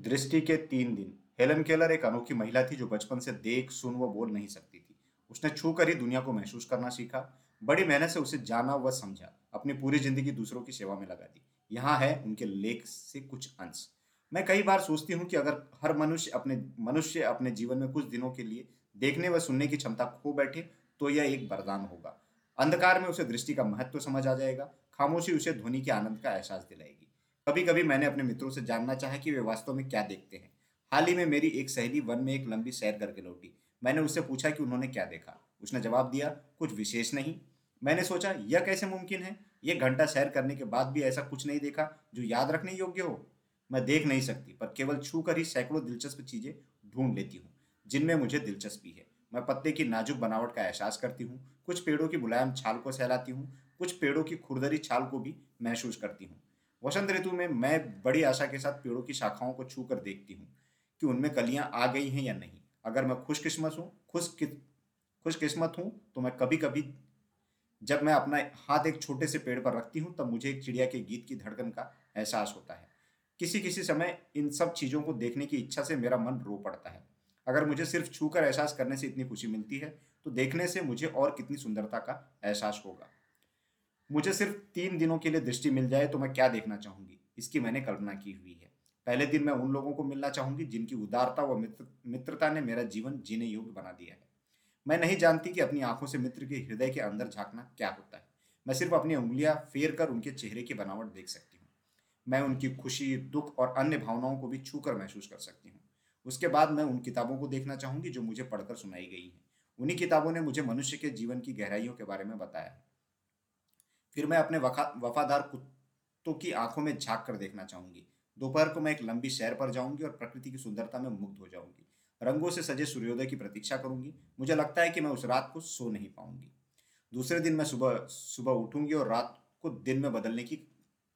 दृष्टि के तीन दिन। हेलन केलर एक अनोखी महिला थी जो बचपन से देख, सुन व बोल नहीं सकती थी। उसने छू कर ही दुनिया को महसूस करना सीखा, बड़ी मेहनत से उसे जाना व समझा, अपनी पूरी ज़िंदगी दूसरों की सेवा में लगा दी। यहाँ है उनके लेख से कुछ अंश। मैं कई बार सोचती हूँ कि अगर हर मनुष्य अपने मनुष्य अपने जीवन में कुछ दिनों के लिए देखने व सुनने की क्षमता खो बैठे तो यह एक वरदान होगा। अंधकार में उसे दृष्टि का महत्व समझ आ जाएगा, खामोशी उसे ध्वनि के आनंद का एहसास दिलाएगी। कभी कभी मैंने अपने मित्रों से जानना चाहा कि वे वास्तव में क्या देखते हैं। हाल ही में मेरी एक सहेली वन में एक लंबी सैर करके लौटी। मैंने उससे पूछा कि उन्होंने क्या देखा? उसने जवाब दिया, कुछ विशेष नहीं। मैंने सोचा, यह कैसे मुमकिन है? यह घंटा सैर करने के बाद भी ऐसा कुछ नहीं देखा जो याद रखने योग्य हो? मैं देख नहीं सकती, पर केवल छू कर ही सैकड़ों दिलचस्प चीज़ें ढूंढ लेती हूँ, जिनमें मुझे दिलचस्पी है। मैं पत्ते की नाजुक बनावट का एहसास करती हूँ, कुछ पेड़ों की मुलायम छाल को सहलाती हूँ, कुछ पेड़ों की खुरदरी छाल को भी महसूस करती हूँ। वसंत ऋतु में मैं बड़ी आशा के साथ पेड़ों की शाखाओं को छू कर देखती हूँ कि उनमें कलियाँ आ गई हैं या नहीं। अगर मैं खुशकिस्मत हूँ खुश खुशकिस्मत हूँ तो मैं कभी कभी जब मैं अपना हाथ एक छोटे से पेड़ पर रखती हूँ, तब मुझे एक चिड़िया के गीत की धड़कन का एहसास होता है। किसी किसी समय इन सब चीज़ों को देखने की इच्छा से मेरा मन रो पड़ता है। अगर मुझे सिर्फ़ छू कर एहसास करने से इतनी खुशी मिलती है तो देखने से मुझे और कितनी सुंदरता का एहसास होगा। मुझे सिर्फ़ तीन दिनों के लिए दृष्टि मिल जाए तो मैं क्या देखना चाहूँगी? इसकी मैंने कल्पना की हुई है। पहले दिन मैं उन लोगों को मिलना चाहूँगी जिनकी उदारता व मित्र, मित्रता ने मेरा जीवन जीने योग्य बना दिया है। मैं नहीं जानती कि अपनी आँखों से मित्र के हृदय के अंदर झांकना क्या होता है। मैं सिर्फ़ अपनी उंगलियाँ फेर कर उनके चेहरे की बनावट देख सकती हूँ। मैं उनकी खुशी, दुख और अन्य भावनाओं को भी छू महसूस कर सकती हूँ। उसके बाद मैं उन किताबों को देखना चाहूँगी जो मुझे पढ़कर सुनाई गई हैं। उन्हीं किताबों ने मुझे मनुष्य के जीवन की गहराइयों के बारे में बताया। है फिर मैं अपने वफादार कुत्तों की आँखों में झाँक कर देखना चाहूँगी। दोपहर को मैं एक लंबी सैर पर जाऊँगी और प्रकृति की सुंदरता में मुग्ध हो जाऊँगी। रंगों से सजे सूर्योदय की प्रतीक्षा करूँगी। मुझे लगता है कि मैं उस रात को सो नहीं पाऊँगी। दूसरे दिन मैं सुबह सुबह उठूँगी और रात को दिन में बदलने की,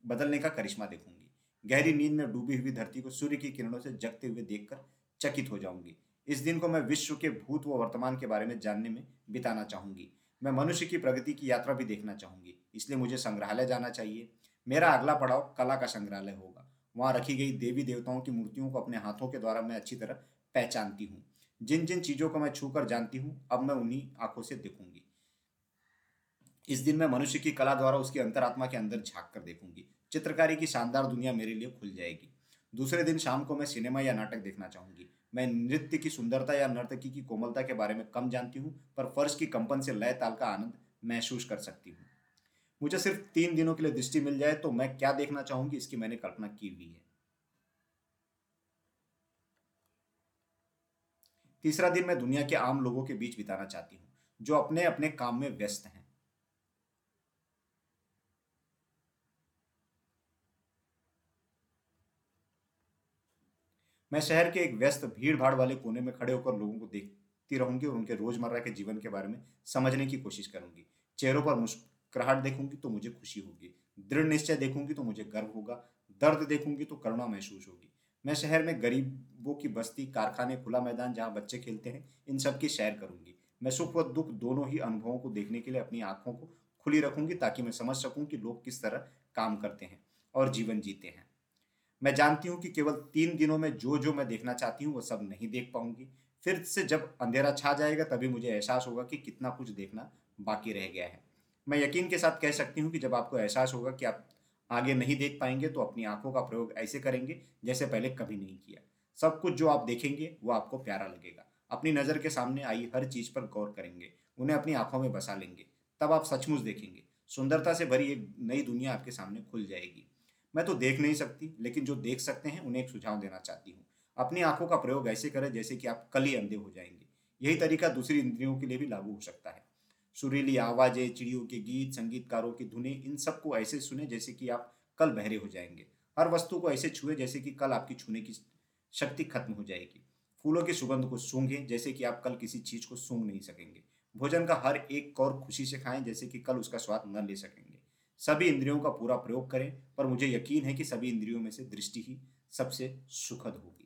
बदलने का करिश्मा देखूँगी। गहरी नींद में डूबी हुई धरती को सूर्य की किरणों से जगते हुए देखकर चकित हो जाऊँगी। इस दिन को मैं विश्व के भूत व वर्तमान के बारे में जानने में बिताना चाहूँगी। मैं मनुष्य की प्रगति की यात्रा भी देखना चाहूँगी, इसलिए मुझे संग्रहालय जाना चाहिए। मेरा अगला पड़ाव कला का संग्रहालय होगा। वहाँ रखी गई देवी देवताओं की मूर्तियों को अपने हाथों के द्वारा मैं अच्छी तरह पहचानती हूँ। जिन जिन चीज़ों को मैं छू कर जानती हूँ, अब मैं उन्हीं आँखों से देखूँगी। इस दिन मैं मनुष्य की कला द्वारा उसकी अंतरात्मा के अंदर झाँक कर देखूँगी। चित्रकारी की शानदार दुनिया मेरे लिए खुल जाएगी। दूसरे दिन शाम को मैं सिनेमा या नाटक देखना चाहूँगी। मैं नृत्य की सुंदरता या नर्तकी की कोमलता के बारे में कम जानती हूँ, पर फर्श की कंपन से लय ताल का आनंद महसूस कर सकती हूँ। मुझे सिर्फ़ तीन दिनों के लिए दृष्टि मिल जाए तो मैं क्या देखना चाहूँगी, इसकी मैंने कल्पना की हुई है। तीसरा दिन मैं दुनिया के आम लोगों के बीच बिताना चाहती हूँ, जो अपने अपने काम में व्यस्त हैं। मैं शहर के एक व्यस्त भीड़ भाड़ वाले कोने में खड़े होकर लोगों को देखती रहूँगी और उनके रोज़मर्रा के जीवन के बारे में समझने की कोशिश करूँगी। चेहरों पर मुस्कुराहट देखूँगी तो मुझे खुशी होगी। दृढ़ निश्चय देखूँगी तो मुझे गर्व होगा। दर्द देखूँगी तो करुणा महसूस होगी। मैं शहर में गरीबों की बस्ती, कारखाने, खुला मैदान जहाँ बच्चे खेलते हैं, इन सब की सैर करूँगी। मैं सुख व दुख दोनों ही अनुभवों को देखने के लिए अपनी आँखों को खुली रखूँगी ताकि मैं समझ सकूँ कि लोग किस तरह काम करते हैं और जीवन जीते हैं। मैं जानती हूँ कि केवल तीन दिनों में जो जो मैं देखना चाहती हूँ, वो सब नहीं देख पाऊँगी। फिर से जब अंधेरा छा जाएगा, तभी मुझे एहसास होगा कि कितना कुछ देखना बाकी रह गया है। मैं यकीन के साथ कह सकती हूँ कि जब आपको एहसास होगा कि आप आगे नहीं देख पाएँगे तो अपनी आँखों का प्रयोग ऐसे करेंगे जैसे पहले कभी नहीं किया। सब कुछ जो आप देखेंगे, वो आपको प्यारा लगेगा। अपनी नज़र के सामने आई हर चीज़ पर गौर करेंगे। उन्हें अपनी आँखों में बसा लेंगे। तब आप सचमुच देखेंगे। सुंदरता से भरी एक नई दुनिया आपके सामने खुल जाएगी। मैं तो देख नहीं सकती, लेकिन जो देख सकते हैं, उन्हें एक सुझाव देना चाहती हूँ। अपनी आँखों का प्रयोग ऐसे करें, जैसे कि आप कल ही अंधे हो जाएँगे। यही तरीका दूसरी इंद्रियों के लिए भी लागू हो सकता है। सुरीली आवाज़ें, चिड़ियों के गीत, संगीतकारों की धुने, इन सबको ऐसे सुने जैसे कि आप कल बहरे हो जाएँगे। हर वस्तु को ऐसे छुए जैसे कि कल आपकी छूने की शक्ति खत्म हो जाएगी। फूलों की सुगंध को सूंघें, जैसे कि आप कल किसी चीज़ को सूंघ नहीं सकेंगे। भोजन का हर एक कौर खुशी से खाएँ, जैसे कि कल उसका स्वाद न ले सकेंगे। सभी इंद्रियों का पूरा प्रयोग करें, पर मुझे यकीन है कि सभी इंद्रियों में से दृष्टि ही सबसे सुखद होगी।